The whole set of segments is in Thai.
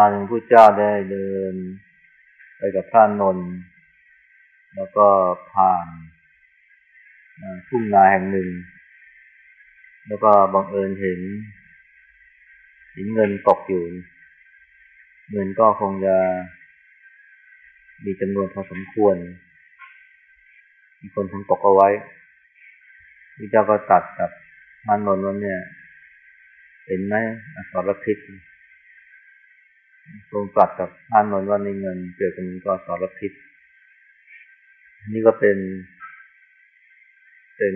อีกคราหนึ่งผู้เจ้าได้เดิน ไปกับพระนนท์แล้วก็ผ่านทุ่งนาแห่งหนึ่ง แล้วก็บังเอิญเห็นเห็นเงินตกอยู่ เงินก็คงจะมีจำนวนพอสมควร มีคนทำตกเอาไว้พระเจ้าก็ตัดกับมานนท์ว่าเนี่ย เห็นไหมอสรพิษ ทรงตรัสกับท่านนนว่าในเงินเกิดเป็นก็สารพิษนี่ก็เป็น เป็น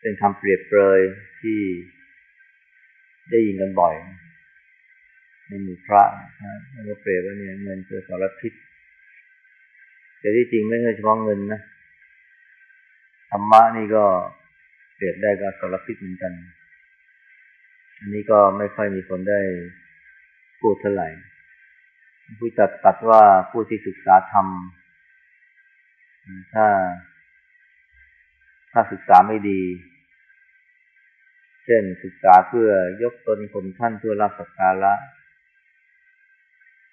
เป็นคำเปรียบเปรยที่ได้ยินกันบ่อย ในหมู่พระนะแล้วก็เปรียบว่าเนี่ยเงินคือสารพิษ แต่ที่จริงไม่ใช่เฉพาะเงินนะธรรมะนี่ก็เปรียบได้กับสารพิษเหมือนกัน อันนี้ก็ไม่ค่อยมีคนได้ พูดเท่าไหร่ผู้จัดตัดว่าผู้ที่ศึกษาธรรมถ้า ถ้าศึกษาไม่ดี เช่นศึกษาเพื่อยกตนข่มท่านเพื่อรับสักการะ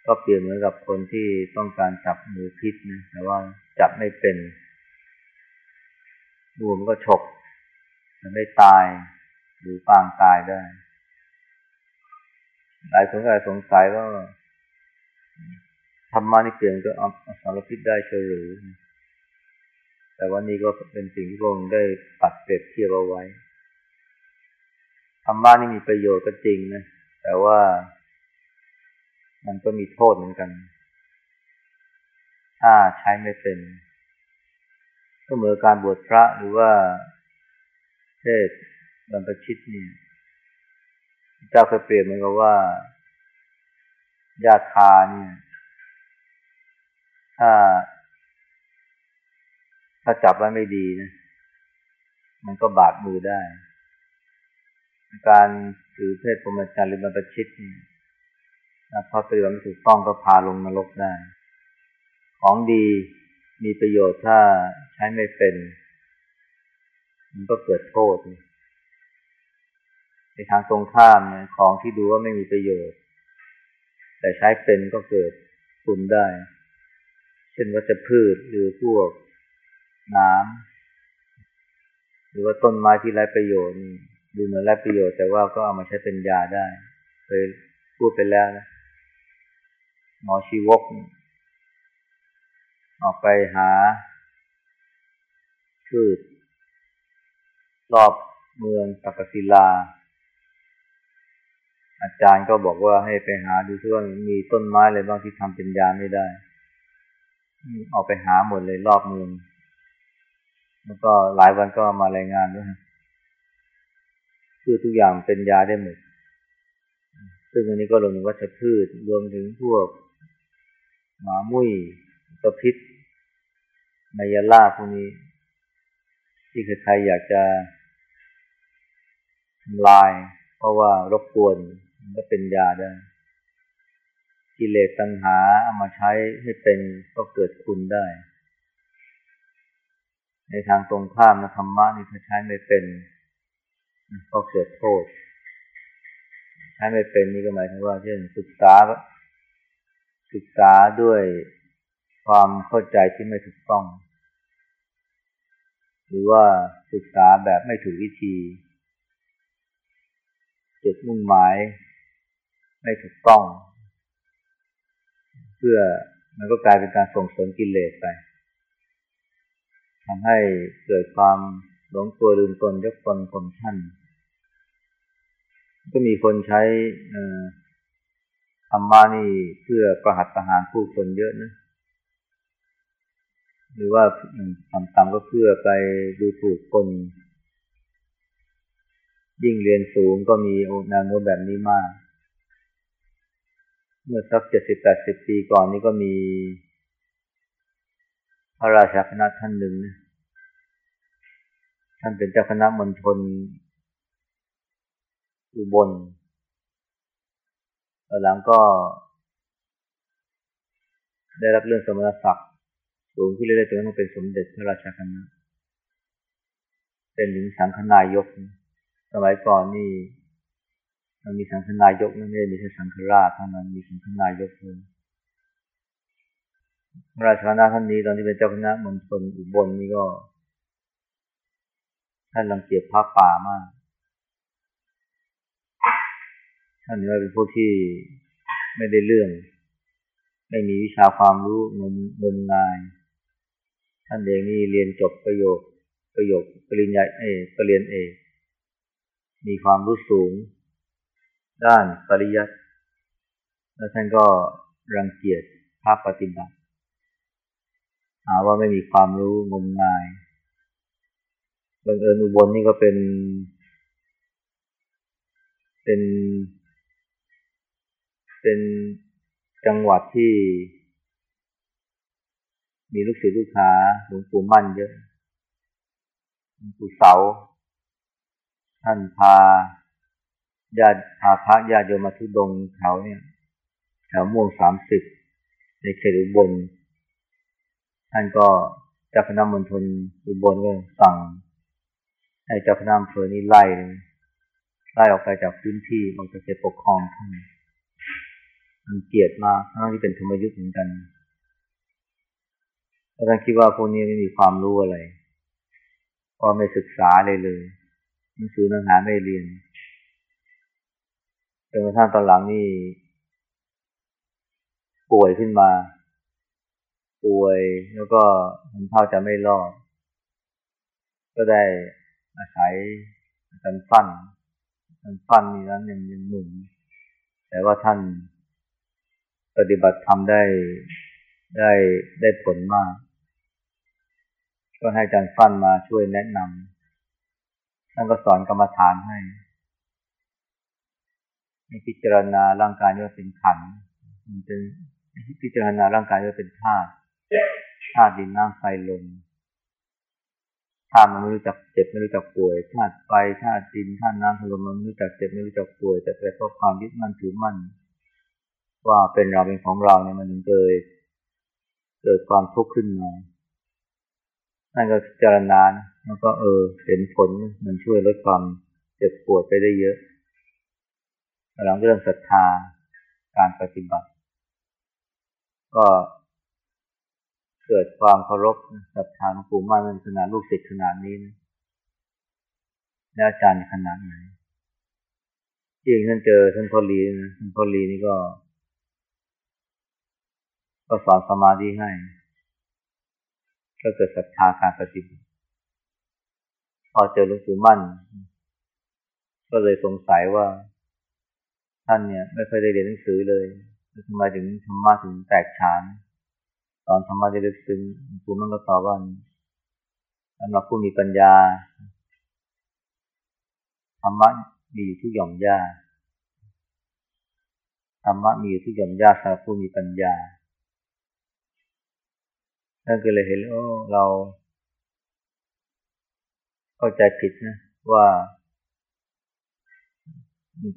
ก็เปรียบเหมือนกับคนที่ต้องการจับมือพิษนะแต่ว่าจับไม่เป็นมือมันก็ฉกมันไม่ตายหรือปางตายได้ หลายคนก็สงสัยว่าธรรมะนี่เปลี่ยนก็เอาสารพิษได้เฉยหรือ แต่ว่านี่ก็เป็นสิ่งที่พระองค์ได้ปัดเปรียบเทียบเอาไว้ ธรรมะนี่มีประโยชน์ก็จริงนะ แต่ว่ามันก็มีโทษเหมือนกัน ถ้าใช้ไม่เป็น ก็เหมือนการบวชพระหรือว่าเทศบรรพชิตนี่ เจ้าเคยเปรียบเหมือนกับว่ายาคาเนี่ย ถ้า ถ้าจับไว้ไม่ดีนะ มันก็บาดมือได้ การถือเพศพรมจรรย์หรือบรรพชิตนี่พอปฏิบัติไม่ถูกต้องก็พาลงนรกได้ ของดีมีประโยชน์ถ้าใช้ไม่เป็น มันก็เกิดโทษ ในทางตรงข้ามของที่ดูว่าไม่มีประโยชน์ แต่ใช้เป็นก็เกิดคุณได้ เช่นวัชพืชหรือพวกน้ำหรือว่าต้นไม้ที่ไร้ประโยชน์ดูเหมือนไร้ประโยชน์แต่ว่าก็เอามาใช้เป็นยาได้เคยพูดไปแล้วนะหมอชีวก ออกไปหาพืชรอบเมืองตักศิลา อาจารย์ก็บอกว่าให้ไปหาดูซิว่ามีต้นไม้อะไรบ้างที่ทำเป็นยาไม่ได้ออกไปหาหมดเลยรอบเมืองแล้วก็หลายวันก็มารายงานด้วยคือทุกอย่างเป็นยาได้หมด ซึ่งอันนี้ก็รวมถึงวัชพืชรวมถึงพวก หมามุ้ยตะพิษไมยาล่าพวกนี้ ที่ใครอยากจะทำลาย เพราะว่ารบกวน มันก็เป็นยาได้กิเลสตัณหาเอามาใช้ให้เป็นก็เกิดคุณได้ ในทางตรงข้ามนะธรรมะนี่ถ้าใช้ไม่เป็นก็เกิดโทษ ใช้ไม่เป็นนี่ก็หมายถึงว่าเช่นศึกษาศึกษาด้วยความเข้าใจที่ไม่ถูกต้อง หรือว่าศึกษาแบบไม่ถูกวิธี จุดมุ่งหมาย ไม่ถูกต้อง เพื่อมันก็กลายเป็นการส่งเสริมกิเลสไปทำให้เกิดความหลงตัวลืมตนยกตนข่มท่าน ก็มีคนใช้ธรรมานี่เพื่อประหัตประหารผู้คนเยอะนะ หรือว่าทำตามก็เพื่อไปดูถูกคน ยิ่งเรียนสูงก็มีแนวโน้แบบนี้มาก เมื่อสักเจ็ดสิบแปดสิบปีก่อนนี้ก็มี พระราชาคณะท่านหนึ่งนะท่านเป็นเจ้าคณะมณฑลอุบลหลังก็ ได้รับเรื่องสมณศักดิ์สูงที่เรื่อยๆจนต้องเป็นสมเด็จพระราชาคณะ เป็นหญิงสังฆนายก สมัยก่อนนี่ มันมีสังฆนายกนั่นเองมีแค่สังฆราชเท่านั้นมีสังฆนายกเลยพระราชาณาท่านนี้ตอนที่เป็นเจ้าคณะมณฑลอุบลนี่ก็ท่านรังเกียจพระป่ามาก ท่านว่เป็นพวกที่ไม่ได้เรื่อง ไม่มีวิชาความรู้งมงมงาย ท่านเองนี่เรียนจบประโยค ประโยคปริญญาเอกปรริญญาเอก มีความรู้สูง ด้านปริยัติแล้วท่านก็รังเกียจภาพปฏิบัติ หาว่าไม่มีความรู้งมงายบังเอิญอุบลนี่ก็เป็น เป็น เป็นจังหวัดที่ มีลูกศิษย์ลูกหาหลวงปู่มั่นเยอะหลวงปู่เสา ท่านพา ญาติพาพระญาติโยมาทุดงแถวเนี่ยแถวม่วงสามสิบในเขตอุบลท่านก็เจ้าคณะมณฑลอุบลก็สั่งให้เจ้าคณะอำเภอนี่ไล่ไล่ออกไปจากพื้นที่ออกจากเขตปกครองท่านมันเกลียดมากทั้งที่เป็นธรรมยุทธ์เหมือนกันแล้วท่านคิดว่าพวกนี้ไม่มีความรู้อะไรเพราะไม่ศึกษาเลยเลยหนังสือหนังหาไม่เรียน จนกระทั่งตอนหลังนี่ ป่วยขึ้นมา ป่วยแล้วก็มันเท่าจะไม่รอด ก็ได้อาศัยอาจารย์ฟันอาจารย์ฟันนี่นั้นยังยังหนุ่ม แต่ว่าท่านปฏิบัติทำได้ได้ได้ผลมาก ก็ให้อาจารย์ฟันมาช่วยแนะนำท่านก็สอนกรรมฐานให้ ให้พิจารณาร่างกายว่าเป็นขันมันเป็นพิจารณาร่างกายว่าเป็นธาตุธาตุดินน้ำไฟลมธาตุมันไม่รู้จักเจ็บไม่รู้จักป่วยธาตุไฟธาตุดินธาตุน้ำลมมันไม่รู้จักเจ็บไม่รู้จักป่วย แต่เป็นเพราะความยึดมั่นถือมั่นว่าเป็นเราเป็นของเราเนี่ยมันเกิดเกิดความทุกข์ขึ้นมานั่นก็พิจารณาแล้วก็เออเห็นผลมันช่วยลดความเจ็บปวดไปได้เยอะ หลังเรื่องศรัทธาการปฏิบัติ ก็เกิดความเคารพศรัทธาหลวงปู่มั่นขนาดลูกศิษย์ขนาดนี้นะและอาจารย์ขนาดไหนจริงท่านเจอท่านพอลีนะท่านพอลีนี่ก็ ก็สอนสมาธิให้ ก็เกิดศรัทธาการปฏิบัติพอเจอหลวงปู่มั่น ก็เลยสงสัยว่า ท่านเนี่ย ไม่เคยได้เรียนหนังสือเลยทำไมถึงธรรมะถึงแตกฉาน ตอนธรรมะจะลึกซึ้งคุณมันก็ตอบว่าสำหรับผู้มีปัญญาธรรมะมีอยู่ที่หย่อมหญ้าธรรมะมีอยู่ที่หย่อมหญ้าสำหรับผู้มีปัญญาท่านก็เลยเห็นโอ้เรา เข้าใจผิดนะว่า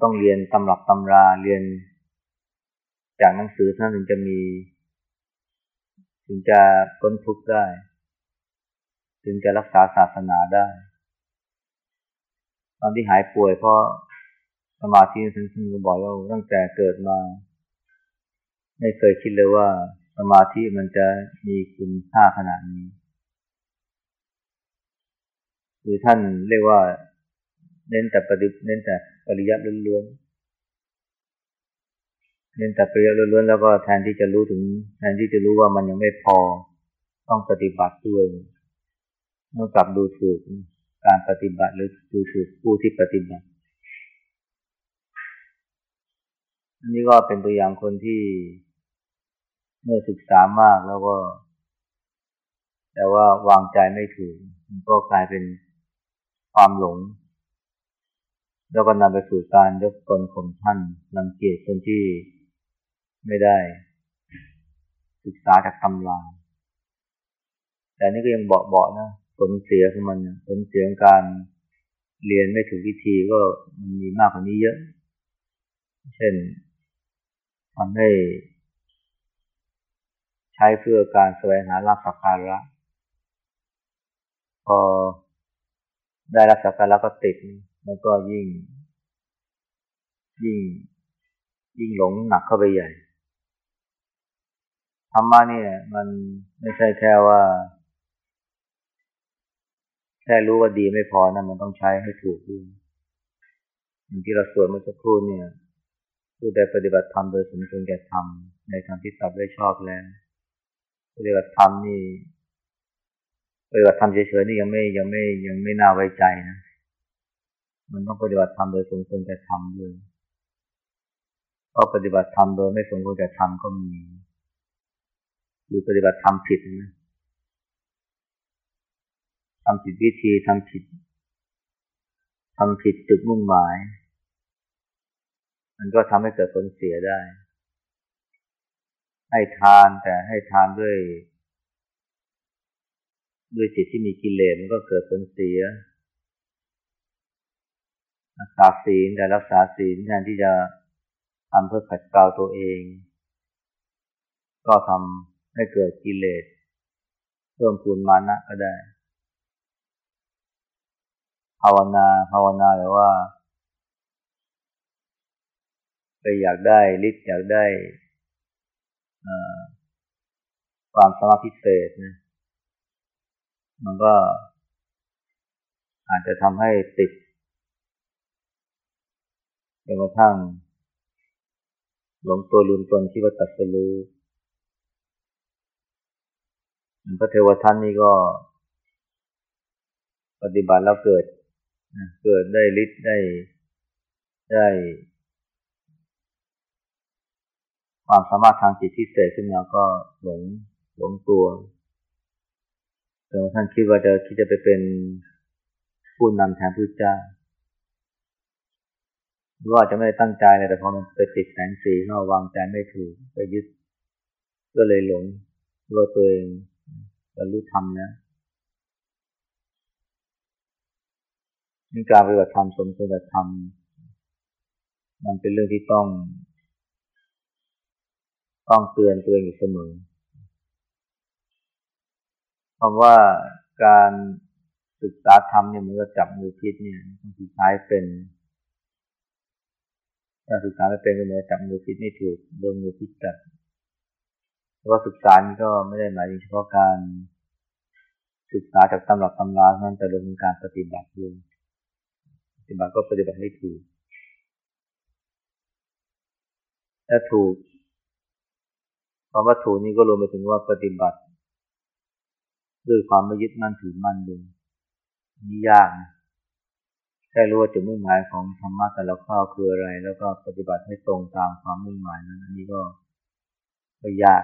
ต้องเรียนตำรับตำราเรียน จากหนังสือท่านถึงจะมี ถึงจะพ้นทุกข์ได้ ถึงจะรักษาศาสนาได้ ตอนที่หายป่วยเพราะสมาธิท่านท่านก็บอกว่าตั้งแต่เกิดมา ไม่เคยคิดเลยว่าสมาธิมันจะมีคุณค่าขนาดนี้คือท่านเรียกว่า เน้นแต่ปฏิเน้นแต่ ปริยัติล้วนๆเรียนแต่ปริยัติล้วนๆแล้วก็แทนที่จะรู้ถึง แทนที่จะรู้ว่ามันยังไม่พอต้องปฏิบัติด้วยเมื่อกลับดูถูกการปฏิบัติหรือดูถูกผู้ที่ปฏิบัติอันนี้ก็เป็นตัวอย่างคนที่เมื่อศึกษามากแล้วก็ แต่ว่าวางใจไม่ถูกก็กลายเป็นความหลง แล้วก็นำไปสู่การยกตนข่มท่านรังเกียจคนที่ไม่ได้ ศึกษาจากตำราแต่นี่ก็ยังเบาๆนะผลเสียของมันผลเสียของการเรียนไม่ถูกวิธีก็มันมีมากกว่านี้เยอะ เช่นทำให้ใช้เพื่อการแสวงหารับสักการะพอได้รับสักการะก็ติด แล้วก็ยิ่ง ยิ่ง ยิ่งหลงหนักเข้าไปใหญ่ธรรมะเนี่ย มันไม่ใช่แค่ว่า แค่รู้ว่าดีไม่พอนะมันต้องใช้ให้ถูกด้วยอย่างที่เราสวดเมื่อสักครู่เนี่ยผู้ใดปฏิบัติธรรมโดยสมควรแก่ธรรมในทางที่ตับได้ชอบแล้วปฏิบัติธรรมนี่ปฏิบัติธรรมเฉยๆนี่ยังไม่ยังไม่ยังไม่น่าไว้ใจนะ มันต้องปฏิบัติธรรมโดยสมควรแก่ธรรมด้วยเพราะปฏิบัติธรรมโดยไม่สมควรแก่ธรรมก็มี หรือปฏิบัติธรรมผิดนะทำผิดวิธีทำผิดทำผิดจุดมุ่งหมาย มันก็ทำให้เกิดผลเสียได้ ให้ทานแต่ให้ทานด้วย ด้วยจิตที่มีกิเลสมันก็เกิดผลเสีย รักษาศีลแต่รักษาศีลแทนที่จะทำเพื่อขัดเกลาตัวเอง ก็ทำให้เกิดกิเลสเพิ่มพูนมานะก็ได้ ภาวนาภาวนาแปลว่าไปอยากได้ฤทธิ์อยากได้ความสามารถพิเศษนะมันก็อาจจะทำให้ติด จนกระทั่งหลงตัวลืมตนที่ว่าตัดสรู้พระเทวทันนี่ก็ ปฏิบัติแล้วเกิดเกิดได้ฤทธิ์ได้ได้ ความสามารถทางจิตที่เสดขึ้นมาก็หลงหลงตัวจนท่านคิดว่าจะคิดจะไปเป็นผู้นำแทนผู้เจ้า ว่าจะไม่ได้ตั้งใจเลยแต่พอมันไปติดแสงสีเข้าวางใจไม่ถูกไปยึด ก็เลยหลงว่าตัวเองบรรลุธรรมนะนี่การปฏิบัติธรรมสมควรธรรมมันเป็นเรื่องที่ต้อง ต้องเตือนตัวเองอยู่เสมอเพราะว่าการศึกษาธรรมเนี่ยมันก็จับมือพิษเนี่ยต้องสุดท้เป็น การศึกษาไม่เป็นก็เหมือนจับมือพิษไม่ถูกโดนมือพิษกัดเพราะว่าศึกษานี่ก็ไม่ได้หมายถึงเฉพาะการศึกษาจากตำรับตำราเท่านั้นแต่รวมถึงการปฏิบัติด้วยปฏิบัติก็ปฏิบัติให้ถูกถ้าถูกคำว่าถูกนี่ก็รวมไปถึงว่าปฏิบัติ ด้วยความไม่ยึดมั่นถือมั่นด้วยนี่ยากนะ แค่รู้ว่าจุดมุ่งหมายของธรรมะแต่ละข้อคืออะไร แล้วก็ปฏิบัติให้ตรงตามความมุ่งหมายนั้นอันนี้ก็ก็ยาก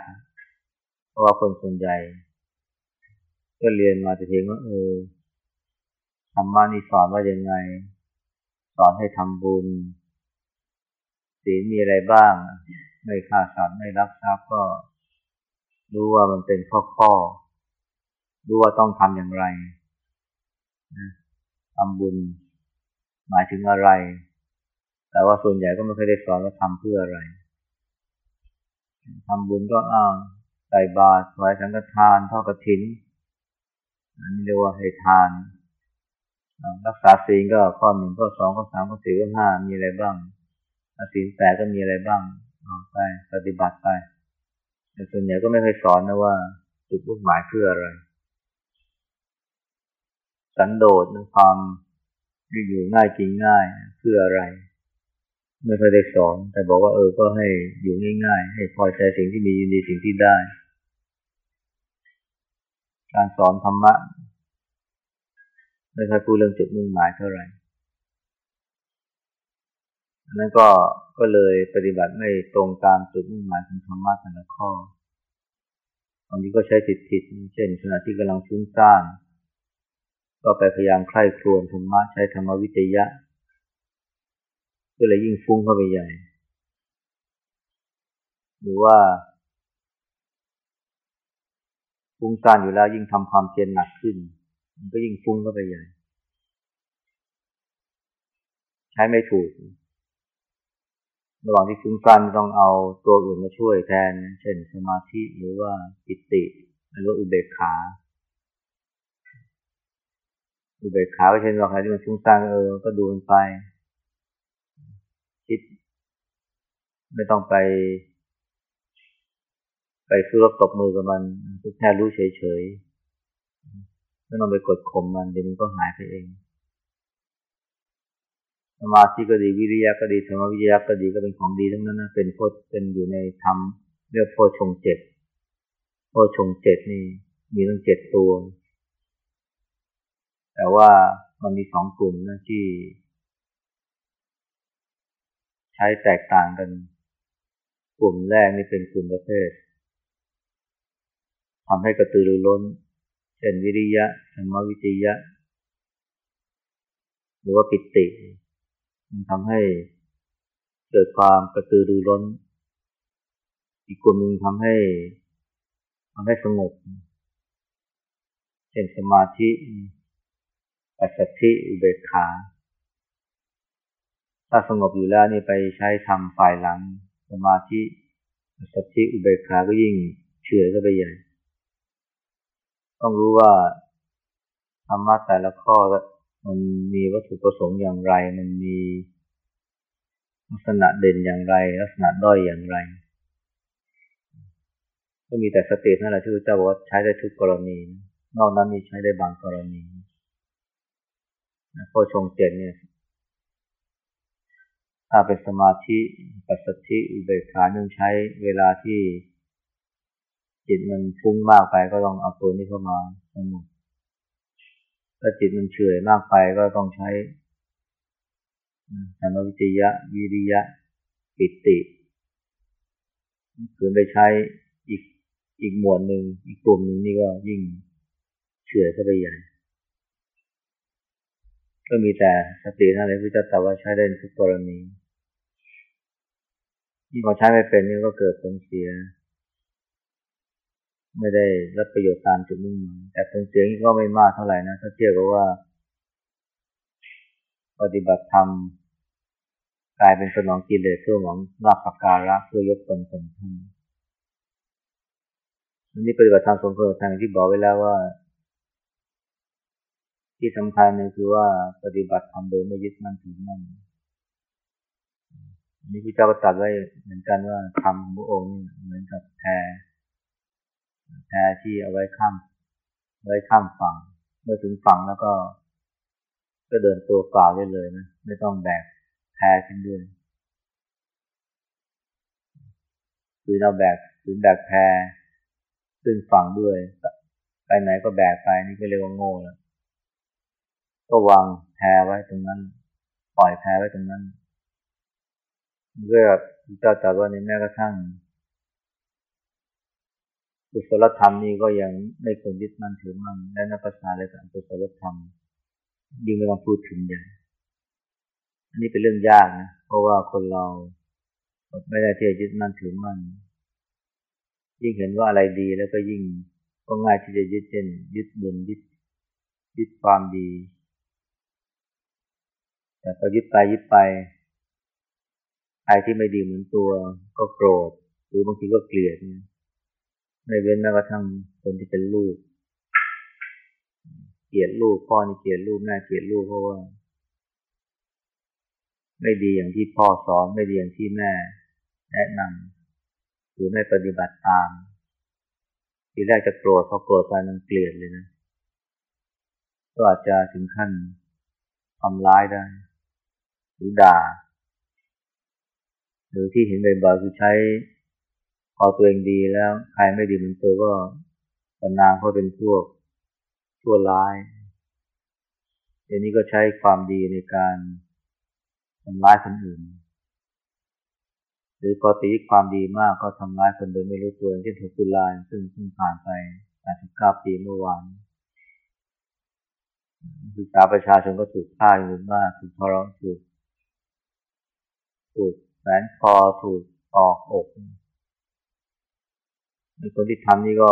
เพราะว่าคนส่วนใหญ่ก็เรียนมาแต่เพียงว่าเออธรรมะนี่สอนว่ายังไง สอนให้ทำบุญศีลมีอะไรบ้าง ไม่ฆ่าสัตว์ไม่รักทรัพย์ก็รู้ว่ามันเป็นข้อข้อรู้ว่าต้องทำอย่างไรทำบุญ หมายถึงอะไร แต่ว่าส่วนใหญ่ก็ไม่เคยได้สอนว่าทำเพื่ออะไรทำบุญก็อ้างใส่บาตรถวายสังฆทานทอดกระถินอันนี้เรียกว่าให้ทาน รักษาศีลก็ข้อหนึ่งข้อสองข้อสามข้อสี่ข้อห้ามีอะไรบ้างศีลแปดก็มีอะไรบ้างไปปฏิบัติไป แต่ส่วนใหญ่ก็ไม่เคยสอนนะว่าจุดมุ่งหมายเพื่ออะไร สันโดษนความ อยู่ง่ายกินง่ายเพื่ออะไร ไม่เคยได้สอน แต่บอกว่าเออก็ให้อยู่ง่ายๆ ให้พอใจสิ่งที่มียินดีสิ่งที่ได้ การสอนธรรมะไม่เคยพูดเรื่องจุดมุ่งหมายเท่าไหร่นั้นก็ก็เลยปฏิบัติไม่ตรงตามจุดมุ่งหมายของธรรมะแต่ละข้อบางทีก็ใช้ผิดผิดเช่นขณะที่กำลังฟุ้งซ่าน ก็ไปพยายามใคร่ครวญธรรมะใช้ธรรมวิจยะก็เลยยิ่งฟุ้งเข้าไปใหญ่ หรือว่าฟุ้งซ่านอยู่แล้วยิ่งทำความเพียรหนักขึ้น มันก็ยิ่งฟุ้งเข้าไปใหญ่ ใช้ไม่ถูกระหว่างที่ฟุ้งซ่านต้องเอาตัวอื่นมาช่วยแทน เช่นสมาธิหรือว่าปิติหรือว่าอุเบกขา อุเบกขาก็เช่นว่าใครที่มันฟุ้งซ่านเออก็ดูมันไป คิด ไม่ต้องไป ไปสู้รบตบมือกับมันแค่รู้เฉยๆไม่ต้องไปกดข่มมันเดี๋ยวมันก็หายไปเองสมาธิก็ดีวิริยะก็ดีธรรมวิทยาก็ดีก็เป็นของดีทั้งนั้นนะเป็นโพชเป็นอยู่ในธรรมเรียกโพชงเจ็ดโพชงเจ็ดนี่มีตั้งเจ็ดตัว แต่ว่ามันมีสองกลุ่มนะที่ ใช้แตกต่างกัน กลุ่มแรกนี่เป็นกลุ่มประเภททำให้กระตือรือร้น เช่นวิริยะธรรมวิจยะ หรือว่าปิติ มันทำให้เกิดความกระตือรือร้น อีกกลุ่มหนึ่งทำให้ทำให้สงบ เช่นสมาธิ ปัสสธิอุเบกขา ถ้าสงบอยู่แล้วนี่ไปใช้ทำฝ่ายหลัง สมาธิปัสสธิอุเบกขาก็ยิ่งเฉื่อยก็ไปใหญ่ ต้องรู้ว่าธรรมะแต่ละข้อมันมีวัตถุประสงค์อย่างไร มันมีลักษณะเด่นอย่างไร ลักษณะด้อยอย่างไร ก็มีแต่สตินั่นแหละที่พระเจ้าบอกว่าใช้ได้ทุกกรณี นอกนั้นมีใช้ได้บางกรณี โพชงเจ็ดเนี่ยถ้าเป็นสมาธิปัสสธิอุเบกขาต้องใช้เวลาที่จิตมันฟุ้งมากไปก็ต้องเอาตัวนี้เข้ามาสงบถ้าจิตมันเฉยมากไปก็ต้องใช้ธรรมวิจยะวิริยะปิติคือไปใช้อีกอีกหมวดหนึ่งอีกกลุ่มหนึ่งนี่ก็ยิ่งเฉยเข้าไปใหญ่ ก็มีแต่สตินั่นแหละที่จะแต่ว่าใช้ได้ทุกกรณีที่พอใช้ไม่เป็นนี่ก็เกิดผลเสีย ไม่ได้รับประโยชน์ตามจุดมุ่งหมายแต่ผลเสียงก็ไม่มากเท่าไหร่นะถ้าเทียบกับว่า ปฏิบัติธรรมกลายเป็นสนองกิเลสเพื่อหวังลาภการะเพื่อยกตนสมท่านอันนี้ปฏิบัติธรรมสมควรทางที่บอกไว้แล้วว่า ที่สำคัญเนี่ยคือว่าปฏิบัติธรรมโดยไม่ยึดมั่นถือมั่นนนี้พระเจ้าก็ตรัสไว้เหมือนกันว่าธรรมพระองค์เหมือนกับแพแพที่เอาไว้ข้ามไว้ข้ามฝั่ง เมื่อถึงฝั่งแล้วก็ ก็เดินตัวเปล่าได้เลยนะไม่ต้องแบกแพขึ้นด้วยคือเราแบกถึงแบกแพขึ้นฝั่งด้วย ไปไหนก็แบกไปนี่ก็เรียกว่าโง่แล้ว ก็วางแพไว้ตรงนั้น ปล่อยแพไว้ตรงนั้นเพื่อเจ้าจัดว่าในแม้กระทั่งกุศลธรรมนี่ก็ยังไม่ควรยึดมั่นถือมั่นและนับภาษาอะไรกับกุศลธรรมยิ่งไม่ต้องพูดถึงอย่างอันนี้เป็นเรื่องยากนะเพราะว่าคนเราไม่ได้ที่จะยึดมั่นถือมั่นยิ่งเห็นว่าอะไรดีแล้วก็ยิ่งก็ง่ายที่จะยึดเช่นยึดบุญยึดยึดความดี แต่พอยึดไปยึดไปใครที่ไม่ดีเหมือนตัวก็โกรธหรือบางทีก็เกลียดเนี่ยไม่เว้นแม้กระทั่งคนที่เป็นลูก เกลียดลูกพ่อนี่เกลียดลูกแม่เกลียดลูกเพราะว่า ไม่ดีอย่างที่พ่อสอนไม่ดีอย่างที่แม่ แนะนำหรือไม่ปฏิบัติตาม ทีแรกจะโกรธพอโกรธไปมันเกลียดเลยนะก็อาจจะถึงขั้นทำร้ายได้ หรือด่า หรือที่เห็นบ่อยๆคือใช้พอตัวเองดีแล้วใครไม่ดีมือนตัวก็ปนามเขาเป็นพวกชั่วร้ายเดี๋ยวนี้ก็ใช้ความดีในการทำร้ายคนอื่น หรือพอตีความดีมากก็ทำร้ายคนโดยไม่รู้ตัวเช่นถูกตุลาซึ่งเพิ่งผ่านไป89ปีเมื่อวานศึกษาประชาชนก็ถูกฆ่าอยู่มากถูกทรมานถูก ถูกแฝงคอถูกตอกอกในคนที่ทำนี่ก็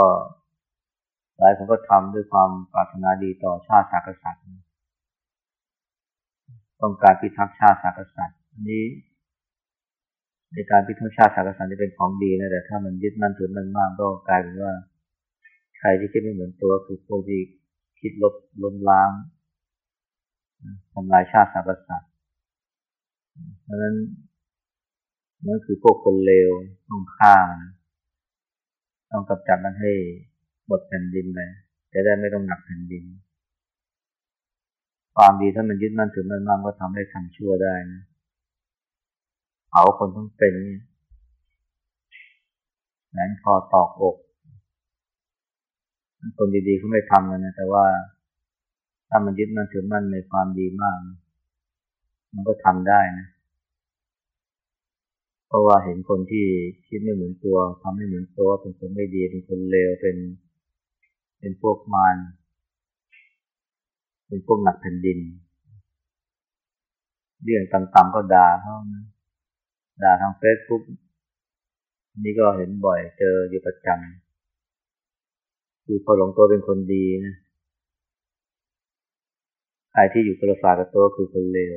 หลายคนก็ทำด้วยความปรารถนาดีต่อชาติศาสตร์กษัตริย์ต้องการพิทักษ์ชาติศาสตร์กษัตริย์นี้ ในการพิทักษ์ชาติศาสตร์กษัตริย์นี่เป็นของดีนะแต่ถ้ามันยึดมั่นถือมั่นมากก็กลายเป็นว่า ใครที่คิดไม่เหมือนตัวคือพวกที่คิดลบล้มล้างทำลายชาติศาสตร์กษัตริย์เพราะนั้น นั่นคือพวกคนเลวต้องฆ่า ต้องกำจัดมันให้หมดแผ่นดินไปจะได้ไม่ต้องหนักแผ่นดิน ความดีถ้ามันยึดมั่นถือมั่นมากก็ทำให้ทำชั่วได้นะเผาคนต้องเป็นนี่แหนคอตอกอกคนดีๆเขาไม่ทำกันนะแต่ว่า ถ้ามันยึดมั่นถือมั่นในความดีมาก มันก็ทำได้นะ เพราะว่าเห็นคนที่คิดไม่เหมือนตัวทำไม่เหมือนตัวเป็นคนไม่ดีเป็นคนเลวเป็นเป็นพวกมารเป็นพวกหนักแผ่นดิน เรื่องต่ำๆก็ด่าเขาด่าทางเฟซบุ๊กนี่ก็เห็นบ่อยเจออยู่ประจำคือพอหลงตัวเป็นคนดีนะใครที่อยู่กระฝากับตัวคือคนเลว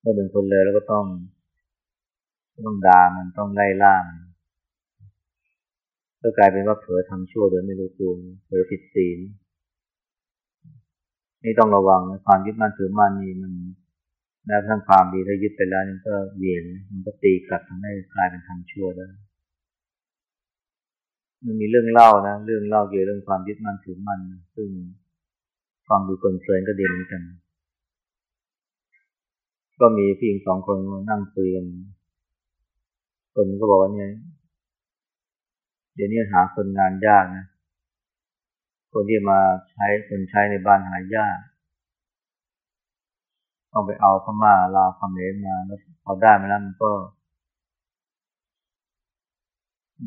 เมื่อเป็นคนเลวแล้วก็ต้อง ต้องด่ามันต้องไล่ล่ามันก็กลายเป็นว่าเผลอทำชั่วโดยไม่รู้ตัวเผลอผิดศีลนี่ต้องระวังนะความยึดมั่นถือมั่นนี่มันแม้ทั้งความดีถ้ายึดไปแล้วมันก็เวียนมันก็ตีกลับทำให้กลายเป็นทำชั่วได้มันมีเรื่องเล่านะเรื่องเล่าเกี่ยวเรื่องความยึดมั่นถือมั่นซึ่งฟังดูเพลินก็ดีเหมือนกัน ก็มีพี่หญิงสองคนนั่งคุยกัน คนก็บอกว่าเนี่ยเดี๋ยวนี้หาคนงานยากนะ คนที่มาใช้คนใช้ในบ้านหายากต้องไปเอาพม่าลาวเขมรมาแล้วพอได้มาแล้วมันก็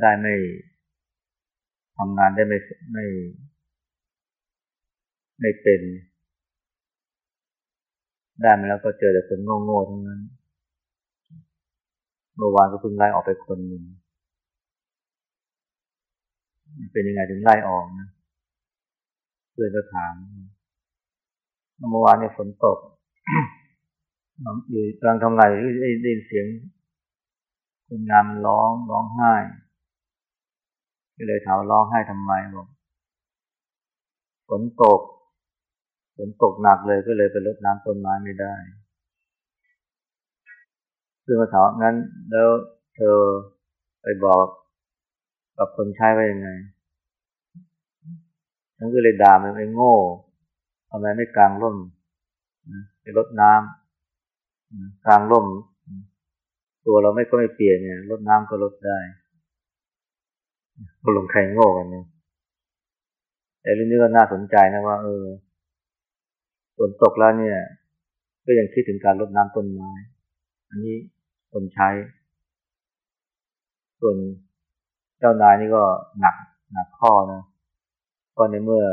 ได้ไม่ทำงานได้ไม่ไม่ ไม่เป็น ได้มาแล้วก็เจอแต่คนโง่ๆทั้งนั้น เมื่อวานก็เพิ่งไล่ออกไปคนหนึ่งเป็นยังไงถึงไล่ออกนะเพื่อนก็ถามเมื่อวานเนี่ยฝนตกอยู่กำลังทำงานได้ได้ยินเสียงคนงานมันร้องร้องไห้ก็เลยถามร้องไห้ทำไมบอกฝนตกฝนตกหนักเลยก็เลยไปรดน้ำต้นไม้ไม่ได้ ซึ่งมาถามงั้น แล้วเธอไปบอกกับคนใช้ว่ายังไงฉันก็เลยด่ามันไอ้โง่ทำไมไม่กลางร่มไปรดน้ำกลางร่ม ตัวเราไม่ก็ไม่เปลี่ยนเนี่ยรดน้ำก็ลดได้ก็ลงใครโง่กันเนี่ยแต่เรื่องนี้ก็น่าสนใจนะว่าเออฝนตกแล้วเนี่ย ก็ยังคิดถึงการรดน้ำต้นไม้ อันนี้ คนใช้ ส่วนเจ้านายนี่ก็หนักหนักข้อนะก็ในเมื่อ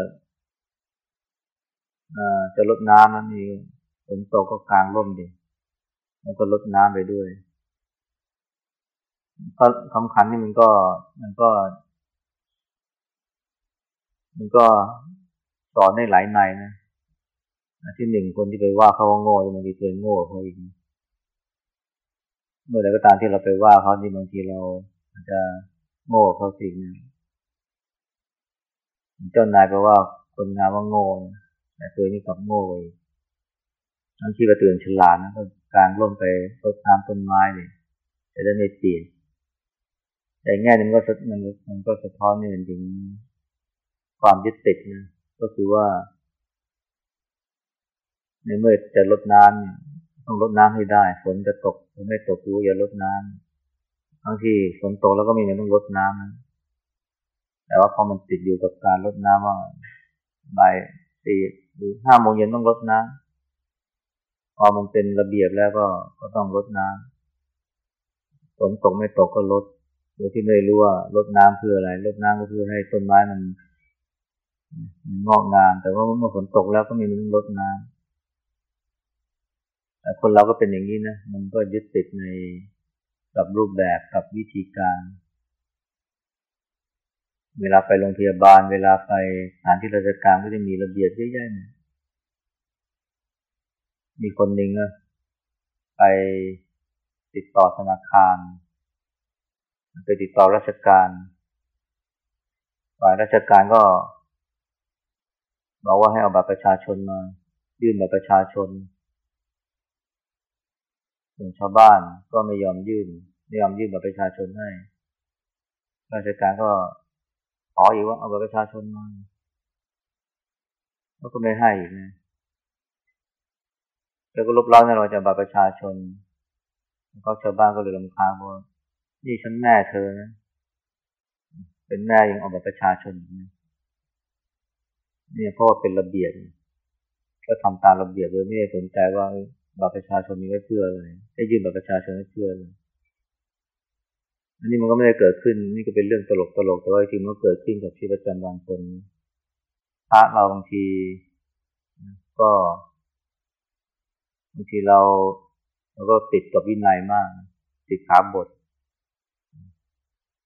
จะลดน้ำนั่นเองฝนตกก็กลางร่มดิแล้วก็ลดน้ำไปด้วยก็คำขันนี่มันก็ มันก็ มันก็สอนได้หลายในนะที่หนึ่งคนที่ไปว่าเขาว่าโง่บางทีตัวโง่เขาอีก เมื่อใดก็ตามที่เราไปว่าเขานี่บางทีเราอาจจะโง่เขาสิ่งนึงเจ้านายแปลว่าคนงานว่าโง่แต่ตัวนี้กลับโง่ไปทั้งที่กระตือนฉลาดนะก็กลางร่มไปรดน้ำต้นไม้เลยจะได้ไม่เปลี่ยนแต่แง่นึงก็มันมันก็สะท้อนนี่ถึงความยึดติดนะก็คือว่า ในเมื่อจะลดน้ำ ต้องลดน้ำให้ได้ ฝนจะตกหรือไม่ตกรู้อย่าลดน้ำบางทีฝนตกแล้วก็มีมันต้องลดน้ำนะแต่ว่าพอมันติดอยู่กับการลดน้ำว่าบ่ายสี่หรือห้าโมงเย็นต้องลดน้ำพอมันเป็นระเบียบแล้วก็ก็ต้องลดน้ำฝนตกไม่ตกก็ลดโดยที่ไม่รู้ว่าลดน้ำเพื่ออะไรลดน้ำก็เพื่อให้ต้นไม้มันงอกงามแต่ว่าเมื่อฝนตกแล้วก็มีมันลดน้ำแต่ คนเราก็เป็นอย่างนี้นะ มันก็ยึดติดในกับรูปแบบกับวิธีการ เวลาไปโรงพยาบาล เวลาไปสถานที่ราชการก็จะมีระเบียบเยอะแยะมีคนหนึ่งไปติดต่อธนาคาร ไปติดต่อราชการฝ่ายราชการก็บอกว่าให้เอาบัตรประชาชนมา ยื่นบัตรประชาชน ส่วนชาวบ้านก็ไม่ยอมยื่น ไม่ยอมยื่นบัตรประชาชนให้ ราชการก็ขออีกว่าเอาบัตรประชาชนมาแล้วก็ไม่ให้อีกนะแล้วก็ลบล้างในเราจะบัตรประชาชน แล้วก็ชาวบ้านก็เลยลำคาญว่านี่ฉันแม่เธอนะ เป็นแม่ยังเอาบัตรประชาชนนะเนี่ยเพราะว่าเป็นระเบียบก็ทำตามระเบียบโดยไม่ได้สนใจว่า บัตรประชาชนมีไว้เพื่ออะไรให้ยื่นบัตรประชาชนไว้เพื่ออะไรอันนี้มันก็ไม่ได้เกิดขึ้น นี่ก็เป็นเรื่องตลกตลกแต่ว่าจริงมันเกิดขึ้นกับชีวิตประจำวันคนพระเราบางที ก็บางทีเราเราก็ติดกับวินัยมาก ติดขาบท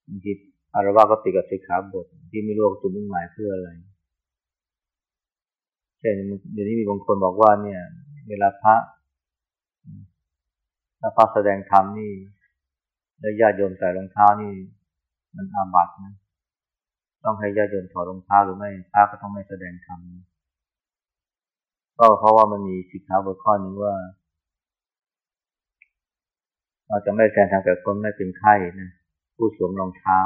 บางทีอารวาก็ติดกับสิกขาบท ที่ไม่รู้จุดมุ่งหมายเพื่ออะไรเช่นเดี๋ยวนี้มีบางคนบอกว่าเนี่ย เวลาพระ ถ้าพระแสดงธรรมนี่แล้วญาติโยมใส่รองเท้านี่ มันอาบัตินะ ต้องให้ญาติโยมถอดรองเท้าหรือไม่พระก็ต้องไม่แสดงธรรมก็เพราะว่ามันมีสิกขาบทข้อนึงว่า เราจะไม่แสดงธรรมกับคนไม่เป็นไข้นะผู้สวมรองเท้า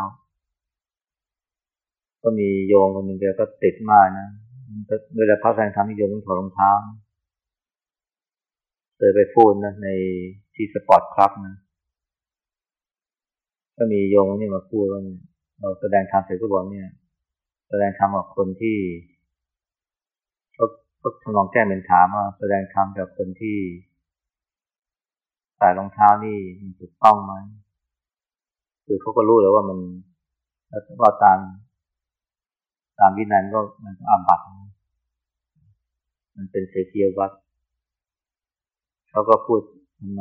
ก็มีโยมคนหนึ่งเดียวก็ติดมากนะเวลาพระแสดงธรรมนิยมต้องถอดรองเท้าเคยไปพูดนะใน ที่สปอร์ตคลับนะก็มีโยมนี่มาพูดว่าเราแสดงธรรมเสร็จก็บอกเนี่ย แสดงธรรมกับคนที่ก็ก็ทดลองแก้เป็นถามว่าแสดงธรรมกับคนที่ใส่รองเท้านี่มันถูกต้องไหมคือเขาก็รู้แล้วว่ามันว่าตามตามวินัยก็มันก็อาบัตมันเป็นเสกียวัดเขาก็พูด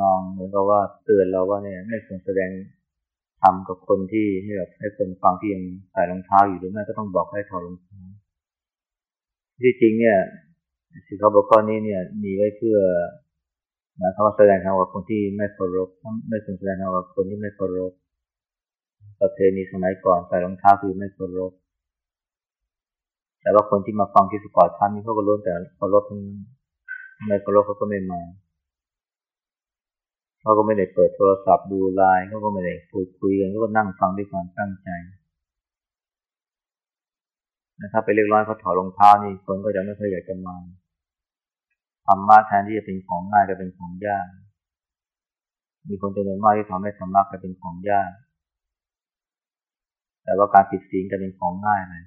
นองเหมือนกับว่าเตือนเราว่าเนี่ยไม่ควรแสดงทำกับคนที่ให้แบบให้คนฟังที่ยังใส่รองเท้าอยู่หรือไม่ก็ต้องบอกให้ถอดรองเท้าที่จริงเนี่ยสิเขาบอกข้อนี้เนี่ยมีไว้เพื่อหมายความว่าแสดงทางกับคนที่ไม่เคารพไม่ควรแสดงทางกับคนที่ไม่เคารพประเพณีสมัยก่อนใส่รองเท้าคือไม่เคารพแต่ว่าคนที่มาฟังที่สปอร์ตท่านนี้เขาก็รู้แต่เคารพไม่เคารพเขาก็ไม่มา เขาก็ไม่ได้เปิดโทรศัพท์ดูไลน์เขาก็ไม่ได้พูดคุยกันเขาก็นั่งฟังด้วยความตั้งใจนะครับไปเรียกร้องเขาถอดรองเท้านี่คนก็จะไม่เคยอยากจะมาธรรมะแทนที่จะเป็นของง่ายก็เป็นของยาก มีคนจำนวนมากที่ทำให้ธรรมะกลายเป็นของยาก แต่ว่าการติดศีลกลายเป็นของง่ายเลย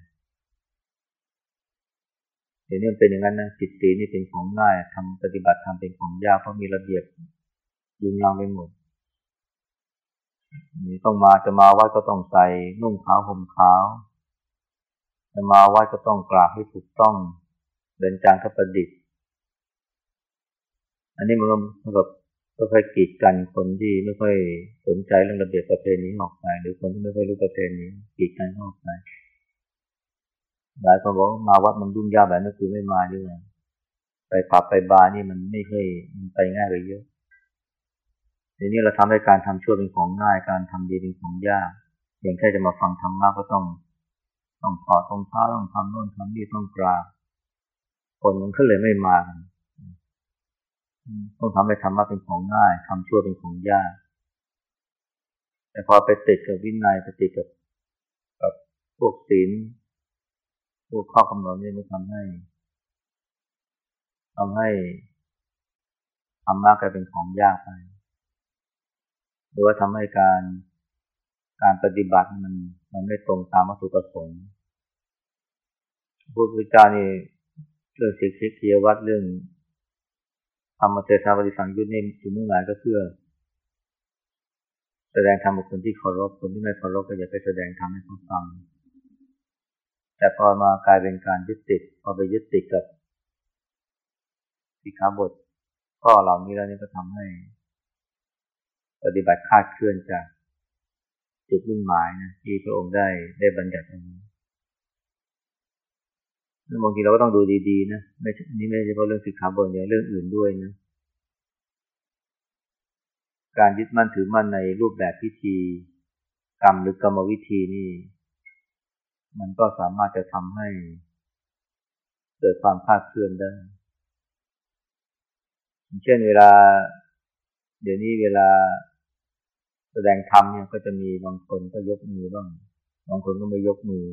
เดี๋ยวนี้มันเป็นอย่างนั้นนะติดศีลนี่เป็นของง่ายทำปฏิบัติทำเป็นของยากเพราะมีระเบียบ ยุงยางไปหมดนี่ต้องมาจะมาวัดก็ต้องใส่นุ่งขาวห่มขาว จะมาวัดก็ต้องกราบให้ถูกต้องเดินจางทัประดิษฐ์ อันนี้มันก็แบบก็ค่อยกีดกันคนที่ไม่ค่อยสนใจเรื่องระเบียบประเพณีออกไป หรือคนที่ไม่ค่อยรู้ประเพณีกีดกันออกไปหลายคนบอกมาวัดมันยุ่งยากแบบนี้คือไม่มาดีกว่าไปผับไปบาร์นี่มันไม่เคยมันไปง่ายเลยเยอะ ทีนี้เราทำให้การทำชั่วเป็นของง่าย การทำดีเป็นของยากอย่างแค่จะมาฟังธรรมะก็ต้องต้องขอตรงเท้าต้องทำโน่นทำนี่ต้องกราบคนมันก็เลยไม่มาต้องทำให้ธรรมะเป็นของง่ายทำชั่วเป็นของยาก แต่พอไปติดกับวินัยไปติดกับกับพวกศีลพวกข้อกำหนดนี่มันทำให้ทำให้ธรรมะกลายเป็นของยากไป หรือว่าทำให้การการปฏิบัติมันมันไม่ตรงตามวัตถุประสงค์พุทธเจ้านี่เรื่องสิกขิกียวัดเรื่องธรรมเทศนาปฏิสังยุทธ์นี่จุดมุ่งหมายก็เพื่อ แสดงธรรมกับคนที่เคารพคนที่ไม่เคารพก็อย่าไปแสดงธรรมให้เขาฟัง แต่พอมากลายเป็นการยึดติดพอไปยึดติดกับสิกขาบทข้อเหล่านี้แล้วนี่ก็ทำให้ ปฏิบัติคาดเคลื่อนจากจุดมุ่งหมายนะที่พระองค์ได้ได้บัญญัติเอาไว้บางทีเราก็ต้องดูดีๆนะไม่นี่ไม่ใช่เฉพาะเรื่องสิกขาบทอย่างเรื่องอื่นด้วยนะการยึดมั่นถือมั่นในรูปแบบพิธีกรรมหรือกรรมวิธีนี่ มันก็สามารถจะทำให้ เกิดความคาดเคลื่อนได้เช่นเวลา เดี๋ยวนี้เวลา แสดงธรรมเนี่ยก็จะมีบางคนก็ยกมือบ้าง บางคนก็ไม่ยกมือ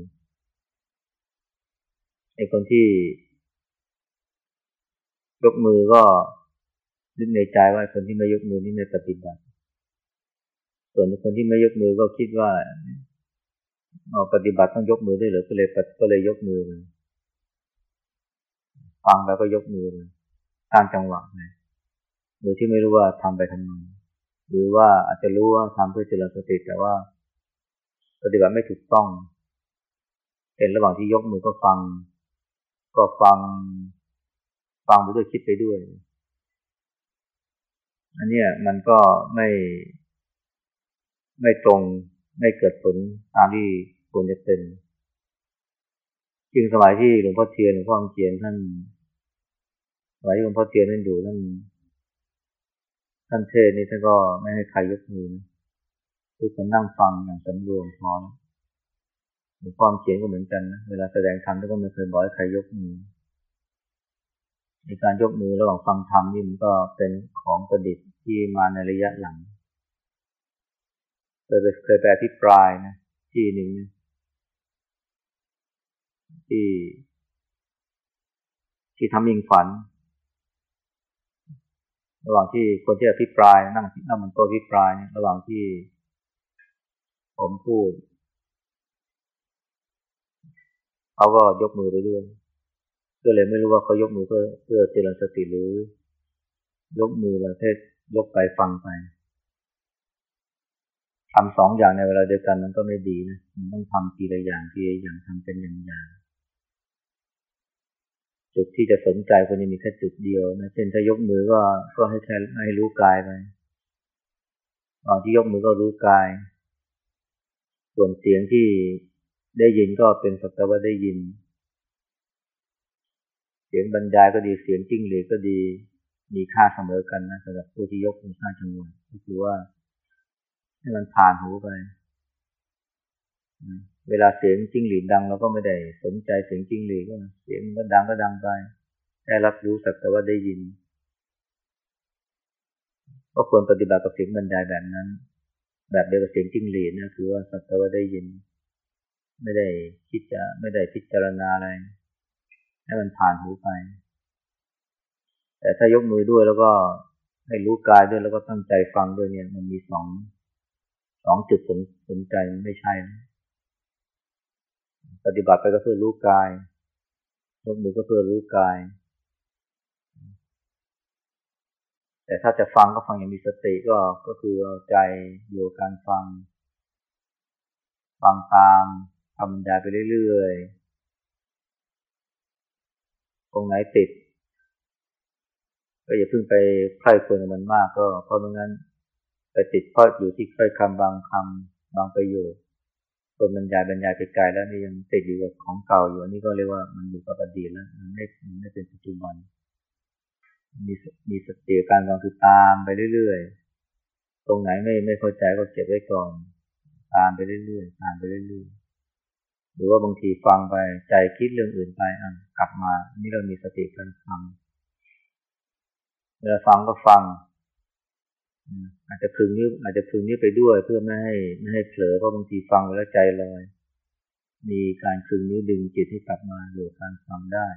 ไอ้คนที่ ยกมือก็นึกในใจว่าคนที่ไม่ยกมือนี่ไม่ปฏิบัติ ส่วนคนที่ไม่ยกมือก็คิดว่าเอาปฏิบัติต้องยกมือได้หรือก็เลยก็เลยยกมือเลยฟังแล้วก็ยกมือเลยตามจังหวะเลยโดยที่ไม่รู้ว่าทำไปทำไม หรือว่าอาจจะรู้ว่าทำเพื่อเจริญสติแต่ว่า ปฏิบัติไม่ถูกต้อง เป็นระหว่างที่ยกมือก็ฟัง ก็ฟัง ฟังไปด้วยคิดไปด้วย อันนี้มันก็ไม่ ไม่ตรงไม่เกิดผลตามที่ควรจะเป็นจริงสมัยที่หลวงพ่อเทียนหลวงพ่อเทียนท่านสมัยที่หลวงพ่อเทียนท่านอยู่ท่าน ท่านเทศนี่ท่านก็ไม่ให้ใครยกมือทุกคนนั่งฟังอย่างสำรวมพร้อหลวงพ่อเขียนก็เหมือนกันนะเวลาแสดงธรรมท่านก็ไม่เคยบอกให้ใครยกมือในการยกมือระหว่างฟังธรรมนี่มันก็เป็นของประดิษฐ์ที่มาในระยะหลังเคยเคยแปลที่ปลายนะที่หนึ่งที่ ที่ทำยิงฝัน ระหว่างที่คนที่อภิปราย นั่งนั่งมันโต๊ะอภิปรายเนี่ยระหว่างที่ ผมพูดเขาก็ยกมือไปด้วยก็เลยไม่รู้ว่าเขายกมือเพื่อเพื่อเจริญสติหรือ ยกมือประเภทยกไปฟังไปทำสองอย่างในเวลาเดียวกันมันก็ไม่ดีนะมันต้องทำทีละอย่างทีละอย่างทำเป็นอย่างอย่าง จุดที่จะสนใจคนนี้มีแค่จุดเดียวนะเช่นถ้ายกมือก็ก็ให้แค่ให้รู้กายไปตอนที่ยกมือก็รู้กาย ส่วนเสียงที่ได้ยินก็เป็นสักแต่ว่าได้ยิน เสียงบรรยายก็ดีเสียงจิ้งเหรีก็ดี มีค่าเสมอกันนะสำหรับผู้ที่ยกมือข้าจำนวนก็คือว่าให้มันผ่านหูไป เวลาเสียงจิ้งหรีดดังเราก็ไม่ได้สนใจเสียงจิ้งหรีดก็เสียงก็ดังก็ดังไปได้รับรู้สักแต่ว่าได้ยิน ก็ควรปฏิบัติกับเสียงบรรยายแบบนั้น แบบเดียวกับเสียงจิ้งหรีดนะคือว่าสักแต่ว่าได้ยิน ไม่ได้คิดจะไม่ได้พิจารณาอะไร ให้มันผ่านหูไป แต่ถ้ายกมือด้วยแล้วก็ให้รู้กายด้วยแล้วก็ตั้งใจฟังด้วยเนี่ย มันมีสองสองจุดสนสนใจไม่ใช่นะ ปฏิบัติไปก็เพื่อรู้กายยกมือก็เพื่อรู้กาย แต่ถ้าจะฟังก็ฟังอย่างมีสติก็ก็คือเอาใจอยู่การฟัง ฟังตามทำบรรยายไปเรื่อยๆตรงไหนติด ก็อย่าเพิ่งไปใคร่ควรกับมันมากก็เพราะไม่งั้น ไปติดพราะอยู่ที่ค่อยคำบางคำบางประโยค ตัวบรรยายบรรยายไปไกลแล้วนี่ยังติดอยู่กับของเก่าอยู่อันนี้ก็เรียกว่ามันอยู่กับอดีตแล้วมันไม่มันไม่เป็นปัจจุบัน มีมีสติการฟังคือตามไปเรื่อยๆ ตรงไหนไม่ไม่เข้าใจก็เก็บไว้ก่อน ตามไปเรื่อยๆตามไปเรื่อยๆหรือว่าบางทีฟังไปใจคิดเรื่องอื่นไปอะกลับมาอันนี้เรามีสติการฟังเวลาฟังก็ฟัง อาจจะพึงนิ้วอาจจะพึงนิ้วไปด้วย เพื่อไม่ให้ไม่ให้เผลอเพราะบางทีฟังแล้วใจลอย มีการพึงนิ้วดึงจิตให้กลับมาอยู่การฟังได้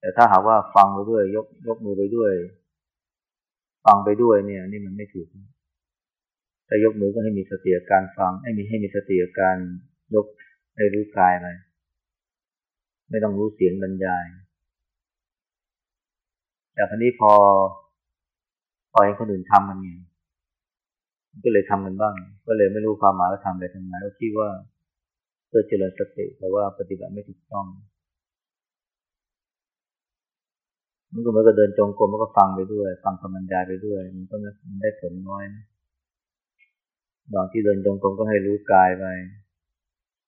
แต่ถ้าหากว่าฟังไปด้วย ยกยกมือไปด้วย ฟังไปด้วยเนี่ย นี่มันไม่ถูกแต่ยกมือก็ให้มีสติการฟังให้มีให้มีสติการยกให้รู้กายไปไม่ต้องรู้เสียงบรรยาย แต่ครั้นี้พอพอเห็นคนอื่นทำมันไงก็เลยทำมันบ้าง ก็เลยไม่รู้ความหมายว่าทำไปทำไมก็คิดว่าเพื่อเจริญสติแต่ว่าปฏิบัติไม่ถูกต้องมันก็เหมือนกับเดินจงกรมมันก็ฟังไปด้วย ฟังคำบรรยายไปด้วย มันก็มันได้ผลน้อยบางที่เดินจงกรมก็ให้รู้กายไป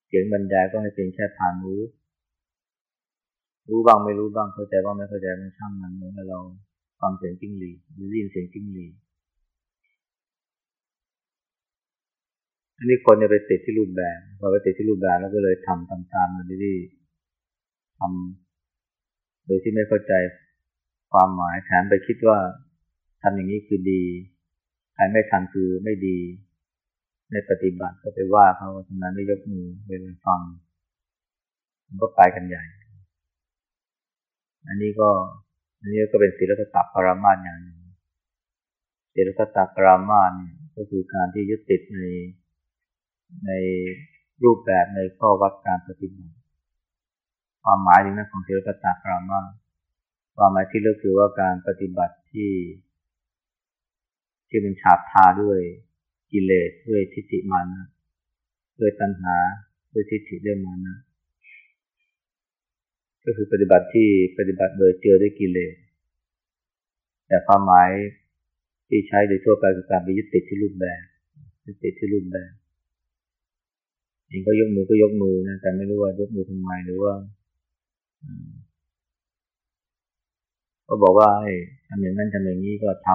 เสียงบรรยายก็ให้เพียงแค่ผ่านรู้ รู้บ้างไม่รู้บ้างเข้าใจบ้างไม่เข้าใจมันช่างมันเหมือนเราฟังเสียงจิ้งหรีหรือยินเสียงจิ้งหรีอันนี้คนเนี่ยไปติดที่รูปแบบพอไปติดที่รูปแบบแล้วก็เลยทำตามๆมันที่ทำโดยที่ไม่เข้าใจความหมายแถมไปคิดว่าทำอย่างนี้คือดีใครไม่ทำคือไม่ดีในปฏิบัติก็ไปว่าเขาทำนั้นไม่ยกมือเวลาฟังมันก็ไปกันใหญ่ อันนี้ก็อันนี้ก็เป็นศีลธรรมปรามาสอย่างหนึ่งศีลธรรมปรามาสเนี่ยก็คือการที่ยึดติดในในรูปแบบในข้อวัดการปฏิบัติความหมายถึงนั้นของศีลธรรมปรามาสความหมายที่เลือกคือว่าการปฏิบัติที่ ที่เป็นฉาบทาด้วยกิเลสด้วยทิฏฐิมานะด้วยตัณหาด้วยทิฏฐิด้วยมานะ ก็คือปฏิบัติที่ปฏิบัติโดยเจอด้วยกิเลสแต่ความหมายที่ใช้โดยทั่วไปคือการไปยึดติดที่รูปแบบยึดติดที่รูปแบบเองก็ยกมือก็ยกมือนะแต่ไม่รู้ว่ายกมือทำไมหรือว่าก็บอกว่าให้ทำอย่างนั้นทำอย่างนี้ก็ท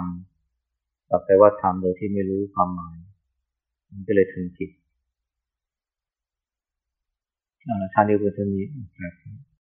ำแต่แปว่าทำโดยที่ไม่รู้ความหมาย มันก็เลยถึงผิดอ่าชาเดียวกันเท่านี้ครับ